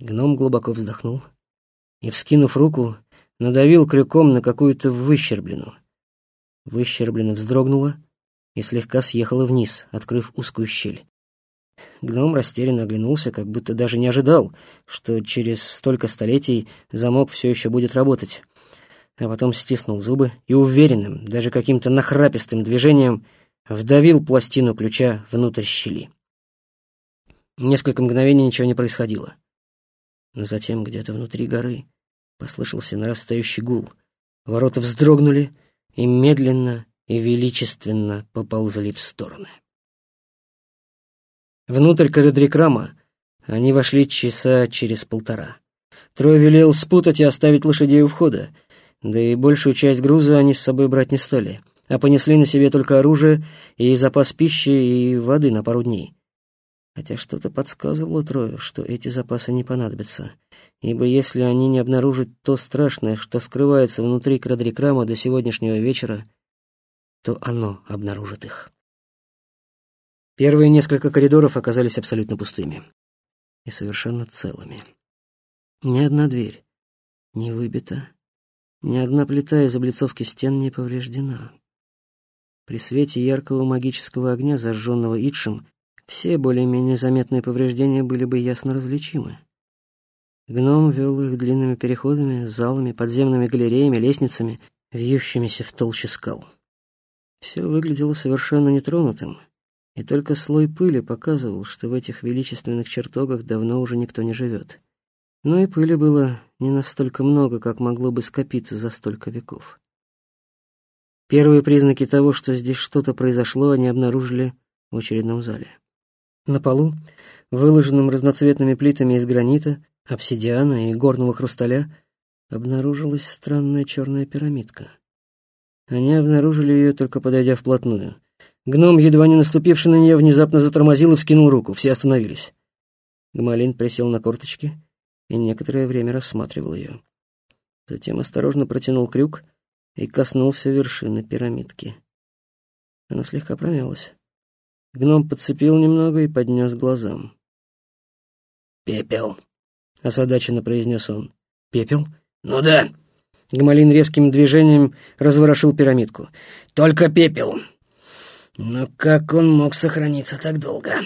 Гном глубоко вздохнул и, вскинув руку, надавил крюком на какую-то выщерблену. Выщерблена вздрогнула и слегка съехала вниз, открыв узкую щель. Гном растерянно оглянулся, как будто даже не ожидал, что через столько столетий замок все еще будет работать. А потом стиснул зубы и уверенным, даже каким-то нахрапистым движением вдавил пластину ключа внутрь щели. Несколько мгновений ничего не происходило. Но затем где-то внутри горы послышался нарастающий гул. Ворота вздрогнули и медленно и величественно поползли в стороны. Внутрь коридрикрама они вошли часа через полтора. Трой велел спутать и оставить лошадей у входа, да и большую часть груза они с собой брать не стали, а понесли на себе только оружие и запас пищи и воды на пару дней. Хотя что-то подсказывало Трою, что эти запасы не понадобятся, ибо если они не обнаружат то страшное, что скрывается внутри Крадрикрама до сегодняшнего вечера, то оно обнаружит их. Первые несколько коридоров оказались абсолютно пустыми и совершенно целыми. Ни одна дверь не выбита, ни одна плита из облицовки стен не повреждена. При свете яркого магического огня, зажженного Итшем, все более-менее заметные повреждения были бы ясно различимы. Гном вел их длинными переходами, залами, подземными галереями, лестницами, вьющимися в толще скал. Все выглядело совершенно нетронутым — и только слой пыли показывал, что в этих величественных чертогах давно уже никто не живет. Но и пыли было не настолько много, как могло бы скопиться за столько веков. Первые признаки того, что здесь что-то произошло, они обнаружили в очередном зале. На полу, выложенном разноцветными плитами из гранита, обсидиана и горного хрусталя, обнаружилась странная черная пирамидка. Они обнаружили ее, только подойдя вплотную. Гном, едва не наступивший на нее, внезапно затормозил и вскинул руку. Все остановились. Гмалин присел на корточки и некоторое время рассматривал ее. Затем осторожно протянул крюк и коснулся вершины пирамидки. Она слегка промялась. Гном подцепил немного и поднес глазам. «Пепел», — озадаченно произнес он. «Пепел? Ну да». Гмалин резким движением разворошил пирамидку. «Только пепел. Но как он мог сохраниться так долго?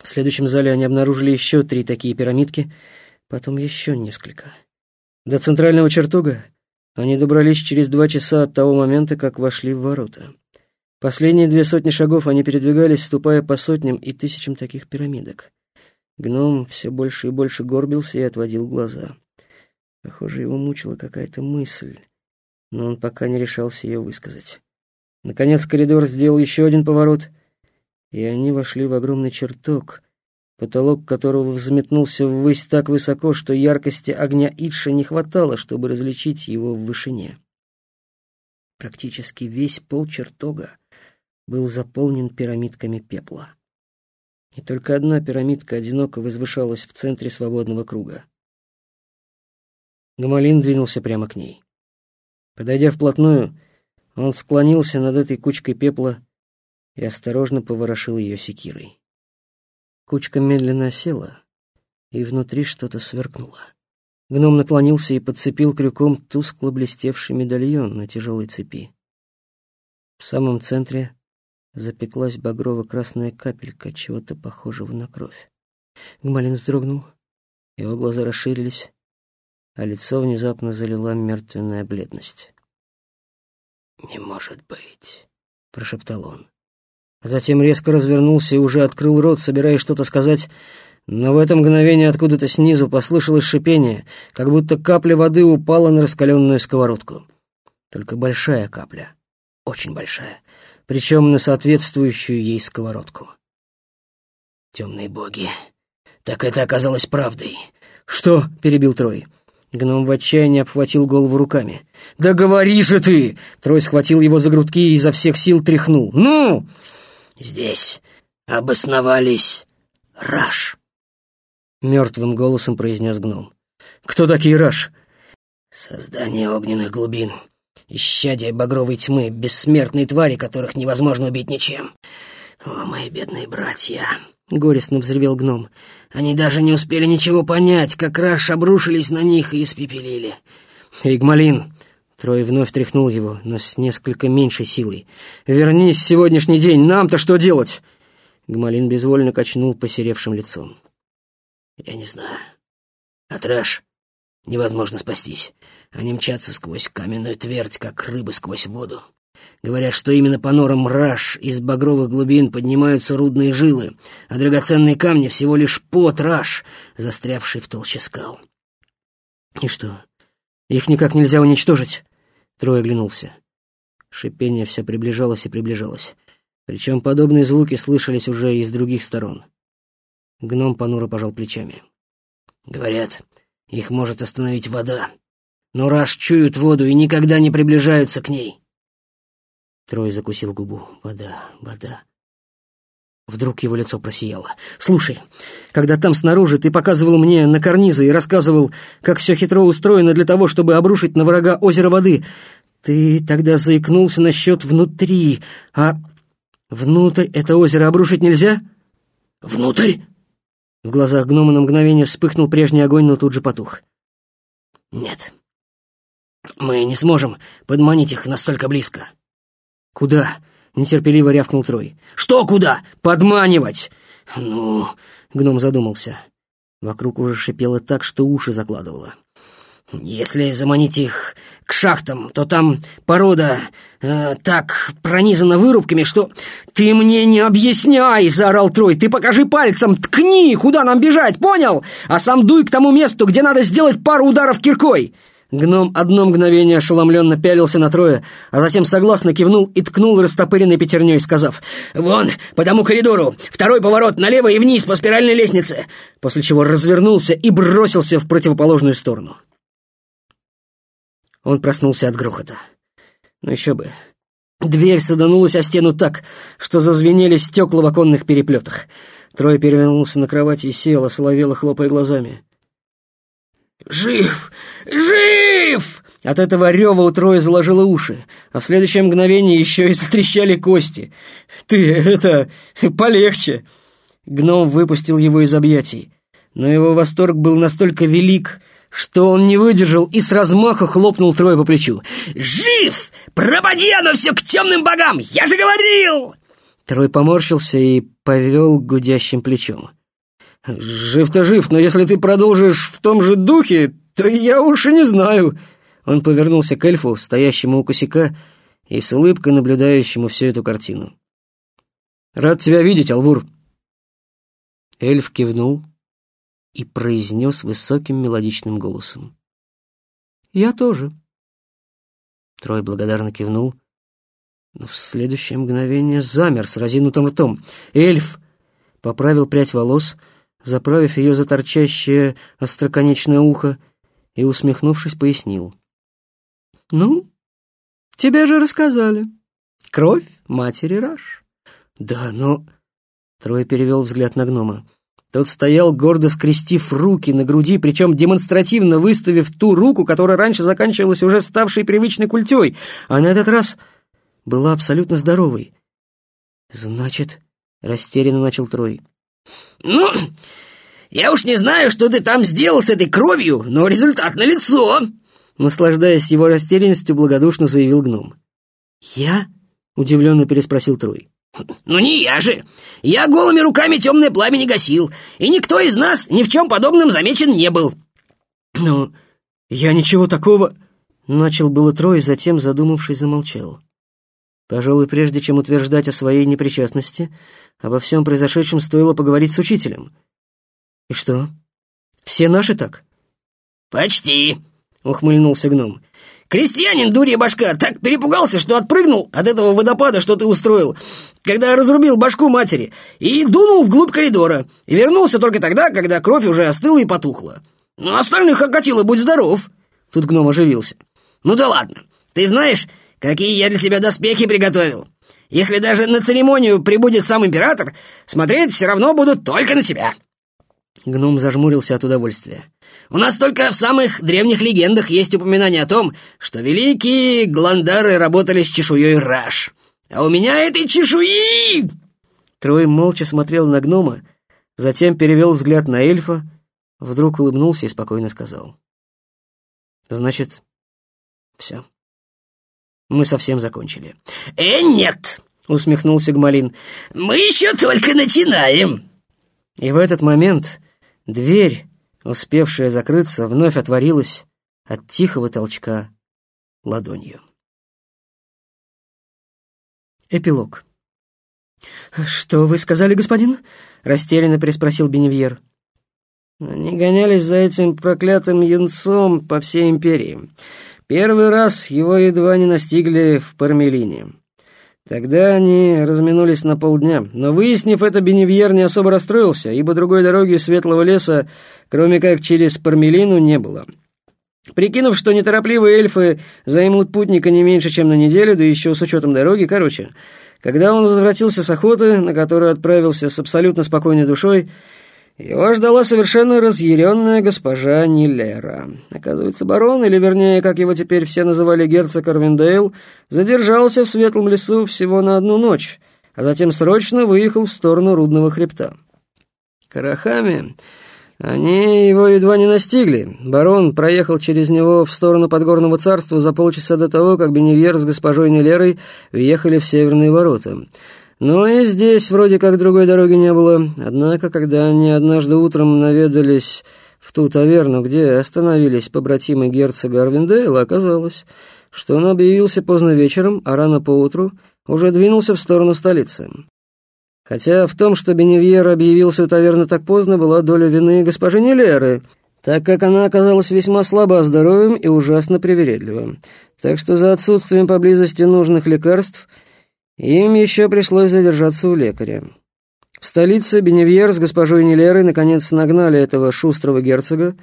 В следующем зале они обнаружили еще три такие пирамидки, потом еще несколько. До центрального чертога они добрались через два часа от того момента, как вошли в ворота. Последние две сотни шагов они передвигались, ступая по сотням и тысячам таких пирамидок. Гном все больше и больше горбился и отводил глаза. Похоже, его мучила какая-то мысль, но он пока не решался ее высказать. Наконец коридор сделал еще один поворот, и они вошли в огромный чертог, потолок которого взметнулся ввысь так высоко, что яркости огня Итша не хватало, чтобы различить его в вышине. Практически весь пол чертога был заполнен пирамидками пепла. И только одна пирамидка одиноко возвышалась в центре свободного круга. Гамалин двинулся прямо к ней. Подойдя вплотную, он склонился над этой кучкой пепла и осторожно поворошил ее секирой. Кучка медленно осела, и внутри что-то сверкнуло. Гном наклонился и подцепил крюком тускло блестевший медальон на тяжелой цепи. В самом центре запеклась багрово-красная капелька чего-то похожего на кровь. Гмалин вздрогнул, его глаза расширились, а лицо внезапно залила мертвенная бледность. «Не может быть», — прошептал он. Затем резко развернулся и уже открыл рот, собираясь что-то сказать, но в это мгновение откуда-то снизу послышалось шипение, как будто капля воды упала на раскаленную сковородку. Только большая капля, очень большая, причем на соответствующую ей сковородку. «Темные боги, так это оказалось правдой». «Что?» — перебил Трой. Гном в отчаянии обхватил голову руками. «Да говори же ты!» Трой схватил его за грудки и изо всех сил тряхнул. «Ну!» «Здесь обосновались Раш!» Мертвым голосом произнес гном. «Кто такие Раш?» «Создание огненных глубин, исчадие багровой тьмы, бессмертные твари, которых невозможно убить ничем. О, мои бедные братья!» горестно взревел гном. «Они даже не успели ничего понять, как Раш обрушились на них и испепелили». «Игмалин!» Трой вновь тряхнул его, но с несколько меньшей силой. «Вернись в сегодняшний день, нам-то что делать?» Гмалин безвольно качнул посеревшим лицом. «Я не знаю. От Раш невозможно спастись. Они мчатся сквозь каменную твердь, как рыбы сквозь воду. Говорят, что именно по норам раш из багровых глубин поднимаются рудные жилы, а драгоценные камни всего лишь пот раш, застрявший в толще скал. «И что, их никак нельзя уничтожить?» Трой оглянулся. Шипение все приближалось и приближалось. Причем подобные звуки слышались уже из других сторон. Гном понуро пожал плечами. «Говорят, их может остановить вода. Но раш чуют воду и никогда не приближаются к ней. Трой закусил губу. Вода, вода. Вдруг его лицо просияло. «Слушай, когда там снаружи ты показывал мне на карнизы и рассказывал, как все хитро устроено для того, чтобы обрушить на врага озеро воды, ты тогда заикнулся насчет внутри, а внутрь это озеро обрушить нельзя?» «Внутрь?» В глазах гнома на мгновение вспыхнул прежний огонь, но тут же потух. «Нет, мы не сможем подманить их настолько близко». «Куда?» — нетерпеливо рявкнул Трой. «Что куда? Подманивать!» «Ну...» — гном задумался. Вокруг уже шипело так, что уши закладывало. «Если заманить их к шахтам, то там порода э, так пронизана вырубками, что...» «Ты мне не объясняй!» — заорал Трой. «Ты покажи пальцем, ткни, куда нам бежать, понял? А сам дуй к тому месту, где надо сделать пару ударов киркой!» Гном одно мгновение ошеломленно пялился на Троя, а затем согласно кивнул и ткнул растопыренной пятерней, сказав «Вон, по тому коридору, второй поворот налево и вниз по спиральной лестнице», после чего развернулся и бросился в противоположную сторону. Он проснулся от грохота. Ну еще бы. Дверь саданулась о стену так, что зазвенели стекла в оконных переплетах. Трой перевернулся на кровати и сел, осоловело хлопая глазами. «Жив! Жив!» От этого рева у Троя заложило уши, а в следующее мгновение еще и затрещали кости. «Ты, это, полегче!» Гном выпустил его из объятий, но его восторг был настолько велик, что он не выдержал и с размаха хлопнул Троя по плечу. «Жив! Пропади оно все к темным богам! Я же говорил!» Трой поморщился и повел гудящим плечом. «Жив-то жив, но если ты продолжишь в том же духе, то я уж и не знаю». Он повернулся к эльфу, стоящему у косяка, и с улыбкой наблюдающему всю эту картину. «Рад тебя видеть, Алвур!» Эльф кивнул и произнес высоким мелодичным голосом. «Я тоже». Трой благодарно кивнул, но в следующее мгновение замер с разинутым ртом. Эльф поправил прядь волос, заправив ее за торчащее остроконечное ухо, и, усмехнувшись, пояснил. «Ну, тебе же рассказали. Кровь матери Раш». «Да, но...» Трой перевел взгляд на гнома. Тот стоял, гордо скрестив руки на груди, причем демонстративно выставив ту руку, которая раньше заканчивалась уже ставшей привычной культей, а на этот раз была абсолютно здоровой. «Значит...» — растерянно начал Трой. «Ну, я уж не знаю, что ты там сделал с этой кровью, но результат налицо!» Наслаждаясь его растерянностью, благодушно заявил гном. «Я?» — удивленно переспросил Трой. «Ну не я же! Я голыми руками темное пламя не гасил, и никто из нас ни в чем подобном замечен не был!» «Но я ничего такого...» Начал было Трой, затем, задумавшись, замолчал. Пожалуй, прежде чем утверждать о своей непричастности, обо всем произошедшем стоило поговорить с учителем. «И что, все наши так?» «Почти», — ухмыльнулся гном. «Крестьянин, дурья башка, так перепугался, что отпрыгнул от этого водопада, что ты устроил, когда разрубил башку матери, и дунул вглубь коридора, и вернулся только тогда, когда кровь уже остыла и потухла. Ну, остальных окатило, будь здоров!» Тут гном оживился. «Ну да ладно, ты знаешь, какие я для тебя доспехи приготовил. Если даже на церемонию прибудет сам император, смотреть все равно будут только на тебя». Гном зажмурился от удовольствия. «У нас только в самых древних легендах есть упоминание о том, что великие гландары работали с чешуей раш. А у меня этой чешуи...» Трой молча смотрел на гнома, затем перевел взгляд на эльфа, вдруг улыбнулся и спокойно сказал. «Значит, все. Мы совсем закончили». «Э, нет!» — усмехнулся Гмалин. «Мы еще только начинаем!» И в этот момент дверь, успевшая закрыться, вновь отворилась от тихого толчка ладонью. Эпилог. «Что вы сказали, господин?» — растерянно переспросил Беневьер. Они гонялись за этим проклятым юнцом по всей империи. Первый раз его едва не настигли в Пармелине. Тогда они разминулись на полдня, но, выяснив это, Беневьер не особо расстроился, ибо другой дороги Светлого леса, кроме как через Пармелину, не было. Прикинув, что неторопливые эльфы займут путника не меньше, чем на неделю, да еще с учетом дороги, короче, когда он возвратился с охоты, на которую отправился с абсолютно спокойной душой, его ждала совершенно разъяренная госпожа Нилера. Оказывается, барон, или вернее, как его теперь все называли герцог Арвиндейл, задержался в Светлом лесу всего на одну ночь, а затем срочно выехал в сторону Рудного хребта. Карахами они его едва не настигли. Барон проехал через него в сторону Подгорного царства за полчаса до того, как Беневьер с госпожой Нилерой въехали в Северные ворота. Но и здесь вроде как другой дороги не было. Однако, когда они однажды утром наведались в ту таверну, где остановились побратимы герцога Арвиндейла, оказалось, что он объявился поздно вечером, а рано поутру уже двинулся в сторону столицы. Хотя в том, что Беневьер объявился у таверны так поздно, была доля вины госпожи Нелеры, так как она оказалась весьма слаба здоровьем и ужасно привередлива. Так что за отсутствием поблизости нужных лекарств – им еще пришлось задержаться у лекаря. В столице Беневьер с госпожой Нелерой наконец нагнали этого шустрого герцога,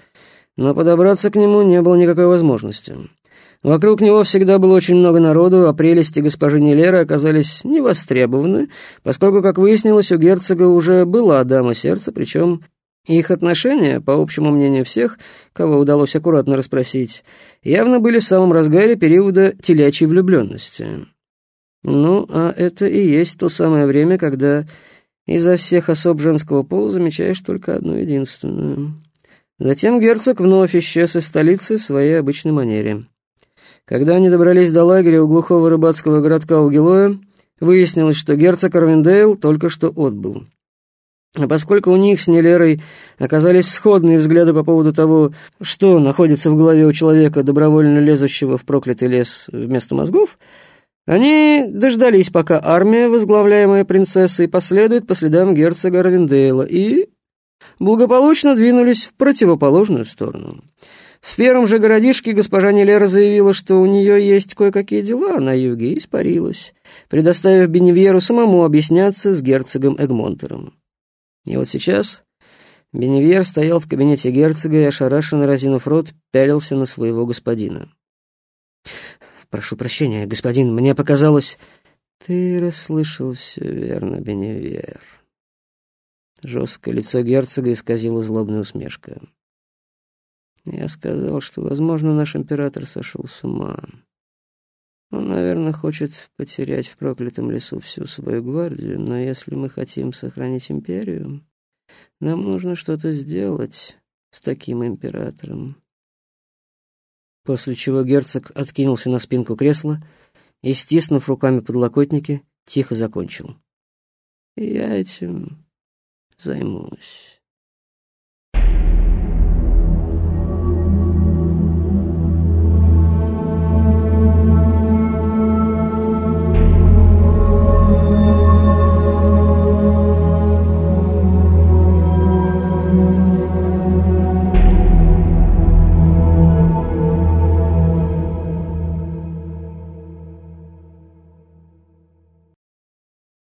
но подобраться к нему не было никакой возможности. Вокруг него всегда было очень много народу, а прелести госпожи Нелеры оказались невостребованы, поскольку, как выяснилось, у герцога уже была дама сердца, причем их отношения, по общему мнению всех, кого удалось аккуратно расспросить, явно были в самом разгаре периода телячьей влюбленности. Ну, а это и есть то самое время, когда изо всех особ женского пола замечаешь только одну единственную. Затем герцог вновь исчез из столицы в своей обычной манере. Когда они добрались до лагеря у глухого рыбацкого городка Угилоя, выяснилось, что герцог Арвиндейл только что отбыл. А поскольку у них с Нелерой оказались сходные взгляды по поводу того, что находится в голове у человека, добровольно лезущего в проклятый лес вместо мозгов, они дождались, пока армия, возглавляемая принцессой, последует по следам герцога Равендейла, и благополучно двинулись в противоположную сторону. В первом же городишке госпожа Нелера заявила, что у нее есть кое-какие дела на юге, и испарилась, предоставив Беневьеру самому объясняться с герцогом Эгмонтером. И вот сейчас Беневьер стоял в кабинете герцога и, ошарашенно разинув рот, пялился на своего господина. «Прошу прощения, господин, мне показалось...» «Ты расслышал все верно, Беневер». Жесткое лицо герцога исказило злобная усмешка. «Я сказал, что, возможно, наш император сошел с ума. Он, наверное, хочет потерять в проклятом лесу всю свою гвардию, но если мы хотим сохранить империю, нам нужно что-то сделать с таким императором после чего герцог откинулся на спинку кресла и, стиснув руками подлокотники, тихо закончил. «Я этим займусь».